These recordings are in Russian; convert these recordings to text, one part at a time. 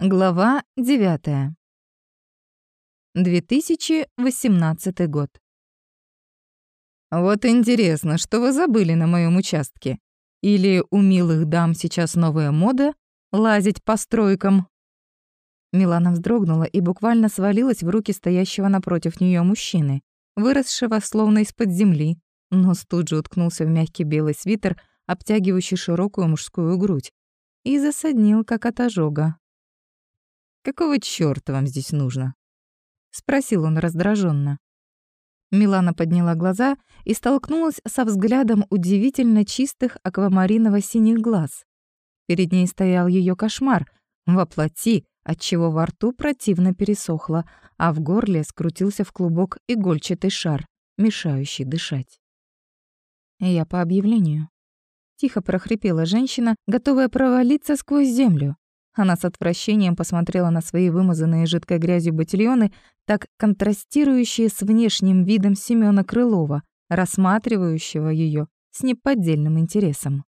Глава 9. 2018 год. Вот интересно, что вы забыли на моем участке? Или у милых дам сейчас новая мода лазить по стройкам? Милана вздрогнула и буквально свалилась в руки стоящего напротив нее мужчины, выросшего словно из-под земли. Нос тут же уткнулся в мягкий белый свитер, обтягивающий широкую мужскую грудь, и засаднил, как от ожога. Какого чёрта вам здесь нужно?» — спросил он раздраженно. Милана подняла глаза и столкнулась со взглядом удивительно чистых аквамариново-синих глаз. Перед ней стоял ее кошмар, воплоти, отчего во рту противно пересохло, а в горле скрутился в клубок игольчатый шар, мешающий дышать. «Я по объявлению». Тихо прохрипела женщина, готовая провалиться сквозь землю. Она с отвращением посмотрела на свои вымазанные жидкой грязью ботильоны, так контрастирующие с внешним видом Семёна Крылова, рассматривающего её с неподдельным интересом.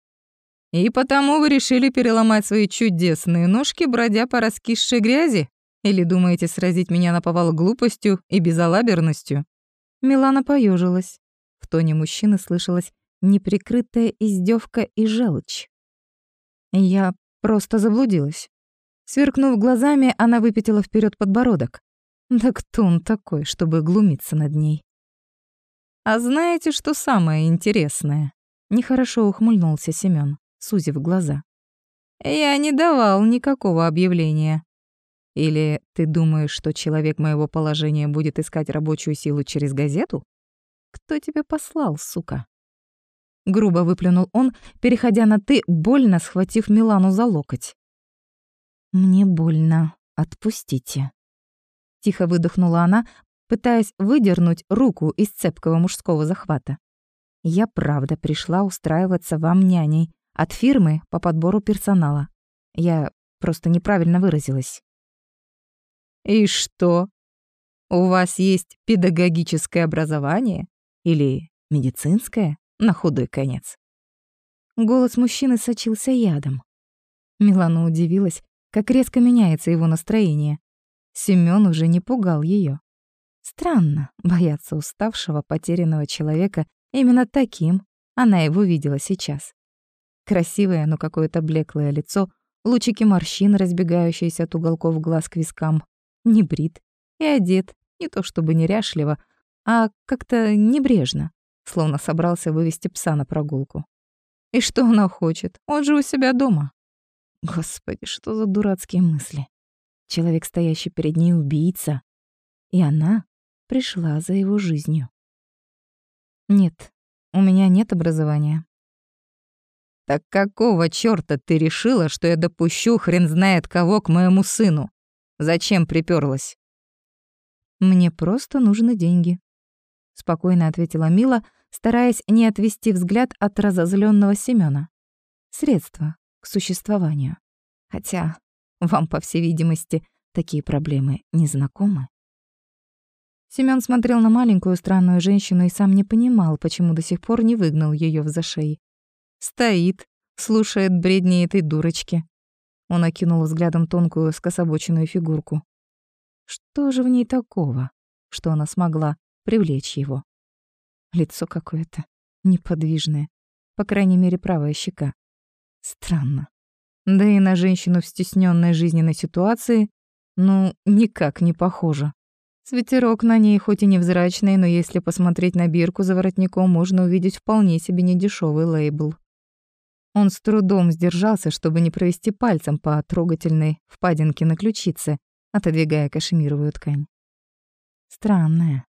«И потому вы решили переломать свои чудесные ножки, бродя по раскисшей грязи? Или думаете сразить меня на повал глупостью и безалаберностью?» Милана поежилась. В тоне мужчины слышалась неприкрытая издевка и желчь. «Я просто заблудилась. Сверкнув глазами, она выпятила вперед подбородок. Да кто он такой, чтобы глумиться над ней? «А знаете, что самое интересное?» Нехорошо ухмыльнулся Семён, сузив глаза. «Я не давал никакого объявления. Или ты думаешь, что человек моего положения будет искать рабочую силу через газету? Кто тебя послал, сука?» Грубо выплюнул он, переходя на «ты», больно схватив Милану за локоть. «Мне больно. Отпустите». Тихо выдохнула она, пытаясь выдернуть руку из цепкого мужского захвата. «Я правда пришла устраиваться вам няней от фирмы по подбору персонала. Я просто неправильно выразилась». «И что? У вас есть педагогическое образование? Или медицинское, на худой конец?» Голос мужчины сочился ядом. Милана удивилась, как резко меняется его настроение. Семён уже не пугал её. Странно бояться уставшего, потерянного человека именно таким она его видела сейчас. Красивое, но какое-то блеклое лицо, лучики морщин, разбегающиеся от уголков глаз к вискам, не брит и одет, не то чтобы неряшливо, а как-то небрежно, словно собрался вывести пса на прогулку. И что она хочет? Он же у себя дома. Господи, что за дурацкие мысли. Человек, стоящий перед ней, убийца. И она пришла за его жизнью. Нет, у меня нет образования. Так какого чёрта ты решила, что я допущу хрен знает кого к моему сыну? Зачем приперлась? Мне просто нужны деньги, спокойно ответила Мила, стараясь не отвести взгляд от разозленного Семёна. Средства, к существованию. Хотя вам, по всей видимости, такие проблемы не знакомы. Семён смотрел на маленькую странную женщину и сам не понимал, почему до сих пор не выгнал её в зашей. Стоит, слушает бредни этой дурочки. Он окинул взглядом тонкую скособоченную фигурку. Что же в ней такого, что она смогла привлечь его? Лицо какое-то неподвижное, по крайней мере, правая щека. Странно. Да и на женщину в стесненной жизненной ситуации, ну, никак не похоже. Свитерок на ней хоть и невзрачный, но если посмотреть на бирку за воротником, можно увидеть вполне себе недешевый лейбл. Он с трудом сдержался, чтобы не провести пальцем по трогательной впадинке на ключице, отодвигая кашемировую ткань. Странная.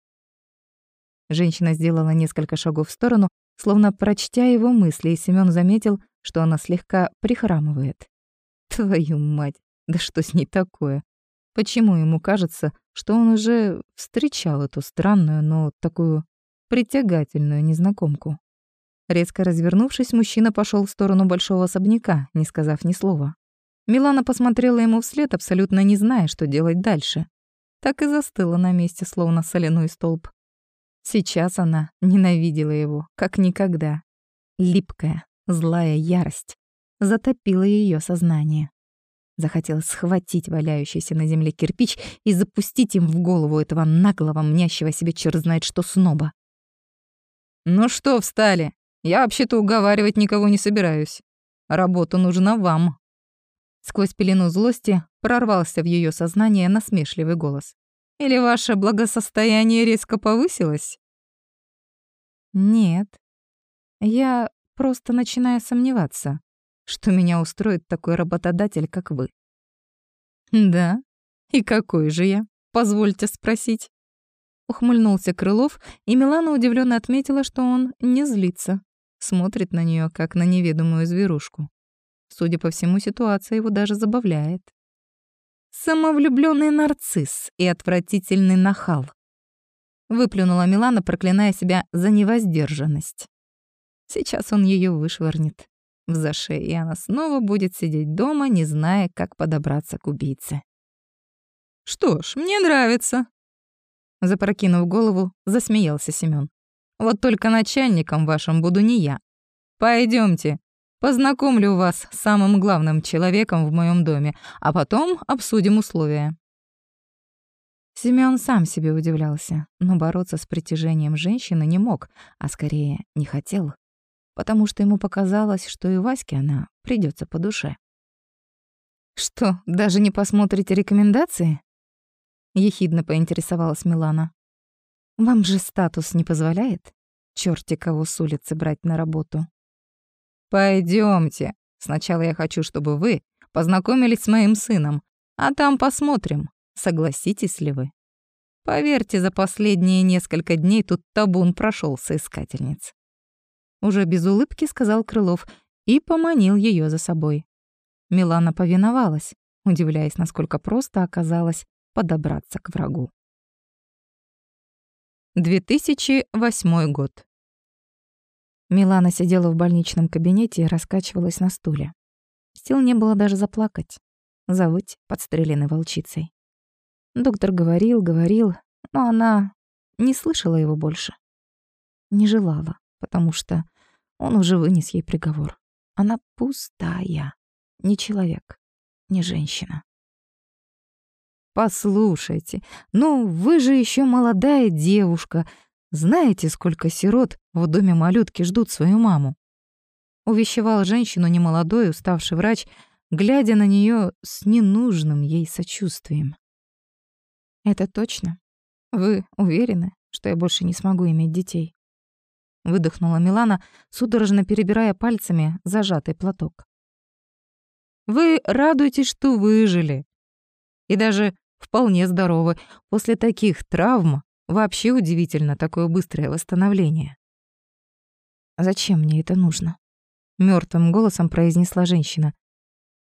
Женщина сделала несколько шагов в сторону, словно прочтя его мысли, и Семён заметил, что она слегка прихрамывает. Твою мать, да что с ней такое? Почему ему кажется, что он уже встречал эту странную, но такую притягательную незнакомку? Резко развернувшись, мужчина пошел в сторону большого особняка, не сказав ни слова. Милана посмотрела ему вслед, абсолютно не зная, что делать дальше. Так и застыла на месте, словно соляной столб. Сейчас она ненавидела его, как никогда. Липкая, Злая ярость затопила ее сознание. Захотелось схватить валяющийся на земле кирпич и запустить им в голову этого наглого, мнящего себе черт знает что сноба. «Ну что встали? Я вообще-то уговаривать никого не собираюсь. Работа нужна вам». Сквозь пелену злости прорвался в ее сознание насмешливый голос. «Или ваше благосостояние резко повысилось?» «Нет. Я просто начинаю сомневаться, что меня устроит такой работодатель, как вы». «Да? И какой же я? Позвольте спросить». Ухмыльнулся Крылов, и Милана удивленно отметила, что он не злится, смотрит на нее как на неведомую зверушку. Судя по всему, ситуация его даже забавляет. Самовлюбленный нарцисс и отвратительный нахал. Выплюнула Милана, проклиная себя за невоздержанность. Сейчас он ее вышвырнет в заше, и она снова будет сидеть дома, не зная, как подобраться к убийце. «Что ж, мне нравится», Запрокинув голову, засмеялся Семён. «Вот только начальником вашим буду не я. Пойдемте, познакомлю вас с самым главным человеком в моем доме, а потом обсудим условия». Семён сам себе удивлялся, но бороться с притяжением женщины не мог, а скорее не хотел, потому что ему показалось, что и Ваське она придется по душе. «Что, даже не посмотрите рекомендации?» — ехидно поинтересовалась Милана. «Вам же статус не позволяет? Чёрти кого с улицы брать на работу». Пойдемте. Сначала я хочу, чтобы вы познакомились с моим сыном, а там посмотрим, согласитесь ли вы. Поверьте, за последние несколько дней тут табун прошел соискательниц. Уже без улыбки сказал Крылов и поманил ее за собой. Милана повиновалась, удивляясь, насколько просто оказалось подобраться к врагу. 2008 год. Милана сидела в больничном кабинете и раскачивалась на стуле. Сил не было даже заплакать, завыть подстреленной волчицей. Доктор говорил, говорил, но она не слышала его больше. Не желала, потому что он уже вынес ей приговор. Она пустая, не человек, не женщина. Послушайте, ну вы же еще молодая девушка. Знаете, сколько сирот в доме малютки ждут свою маму? Увещевал женщину немолодой, уставший врач, глядя на нее с ненужным ей сочувствием. Это точно? Вы уверены, что я больше не смогу иметь детей? Выдохнула Милана, судорожно перебирая пальцами зажатый платок. Вы радуетесь, что выжили, и даже вполне здоровы. После таких травм вообще удивительно такое быстрое восстановление. «Зачем мне это нужно?» — мертвым голосом произнесла женщина.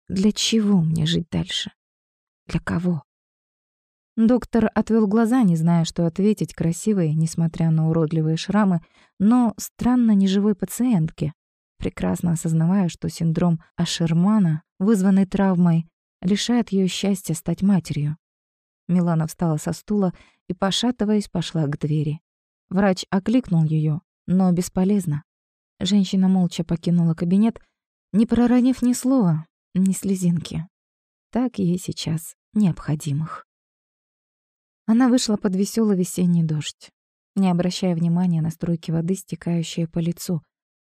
«Для чего мне жить дальше? Для кого?» Доктор отвел глаза, не зная, что ответить красивой, несмотря на уродливые шрамы, но странно неживой пациентке, прекрасно осознавая, что синдром Ашермана, вызванный травмой, лишает ее счастья стать матерью. Милана встала со стула и, пошатываясь, пошла к двери. Врач окликнул ее, но бесполезно. Женщина молча покинула кабинет, не проронив ни слова, ни слезинки. Так ей сейчас необходимых. Она вышла под веселый весенний дождь, не обращая внимания на струйки воды, стекающие по лицу.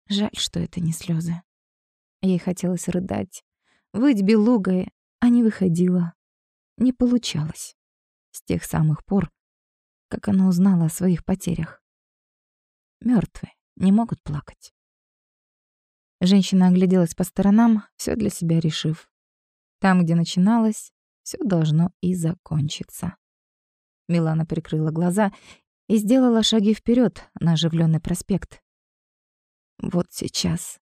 Жаль, что это не слезы. Ей хотелось рыдать, выть белугой, а не выходила. Не получалось. С тех самых пор, как она узнала о своих потерях. Мертвые не могут плакать. Женщина огляделась по сторонам, все для себя решив. Там, где начиналось, все должно и закончиться. Милана прикрыла глаза и сделала шаги вперед на оживленный проспект. Вот сейчас.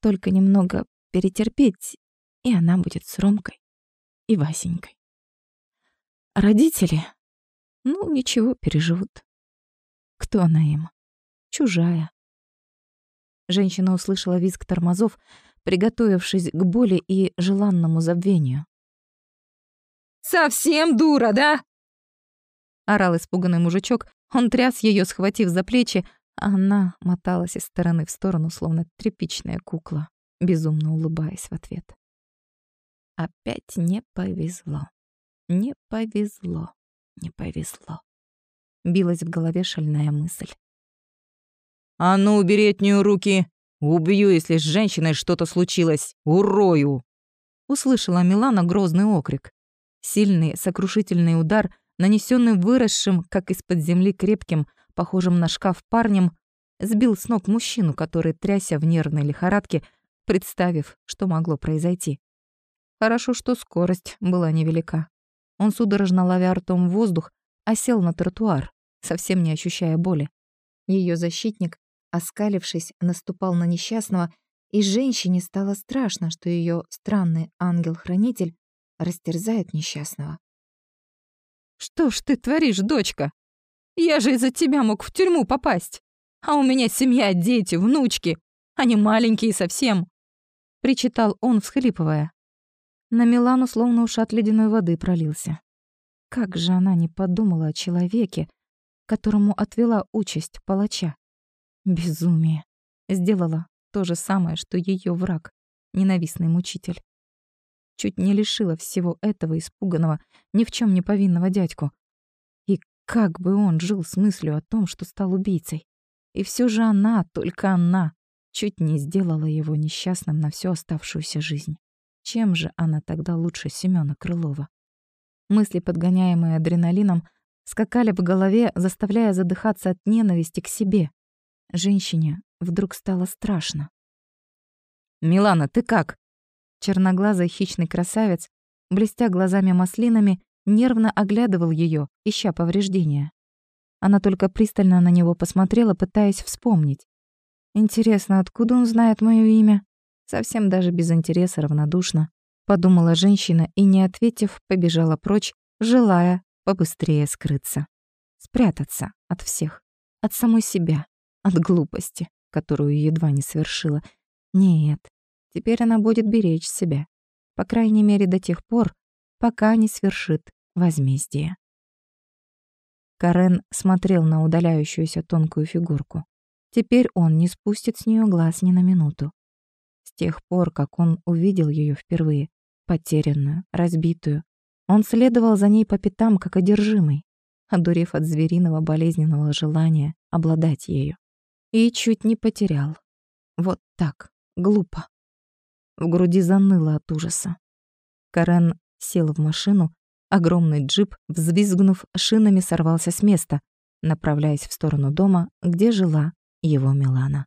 Только немного перетерпеть, и она будет с Ромкой и Васенькой. Родители? Ну, ничего, переживут. Кто она им? Чужая. Женщина услышала визг тормозов, приготовившись к боли и желанному забвению. «Совсем дура, да?» Орал испуганный мужичок. Он тряс ее, схватив за плечи, а она моталась из стороны в сторону, словно тряпичная кукла, безумно улыбаясь в ответ. Опять не повезло. Не повезло. Не повезло. Билась в голове шальная мысль. «А ну, убери от нее руки! Убью, если с женщиной что-то случилось! Урою!» Услышала Милана грозный окрик. Сильный, сокрушительный удар, нанесенный выросшим, как из-под земли крепким, похожим на шкаф парнем, сбил с ног мужчину, который, тряся в нервной лихорадке, представив, что могло произойти. Хорошо, что скорость была невелика. Он судорожно ловя ртом воздух, осел на тротуар, совсем не ощущая боли. Ее защитник, оскалившись, наступал на несчастного, и женщине стало страшно, что ее странный ангел-хранитель растерзает несчастного. «Что ж ты творишь, дочка? Я же из-за тебя мог в тюрьму попасть. А у меня семья, дети, внучки. Они маленькие совсем», — причитал он, всхлипывая. На Милану словно ушат ледяной воды пролился. Как же она не подумала о человеке, которому отвела участь палача. Безумие. Сделала то же самое, что ее враг, ненавистный мучитель. Чуть не лишила всего этого испуганного, ни в чем не повинного дядьку. И как бы он жил с мыслью о том, что стал убийцей. И все же она, только она, чуть не сделала его несчастным на всю оставшуюся жизнь. Чем же она тогда лучше Семёна Крылова? Мысли, подгоняемые адреналином, скакали в голове, заставляя задыхаться от ненависти к себе. Женщине вдруг стало страшно. «Милана, ты как?» Черноглазый хищный красавец, блестя глазами маслинами, нервно оглядывал ее, ища повреждения. Она только пристально на него посмотрела, пытаясь вспомнить. Интересно, откуда он знает моё имя? Совсем даже без интереса, равнодушно подумала женщина и, не ответив, побежала прочь, желая побыстрее скрыться. Спрятаться от всех, от самой себя, от глупости, которую едва не совершила. Нет, теперь она будет беречь себя. По крайней мере, до тех пор, пока не свершит возмездие. Карен смотрел на удаляющуюся тонкую фигурку. Теперь он не спустит с нее глаз ни на минуту. С тех пор, как он увидел ее впервые, потерянную, разбитую. Он следовал за ней по пятам, как одержимый, одурев от звериного болезненного желания обладать ею. И чуть не потерял. Вот так, глупо. В груди заныло от ужаса. Карен сел в машину, огромный джип, взвизгнув шинами, сорвался с места, направляясь в сторону дома, где жила его Милана.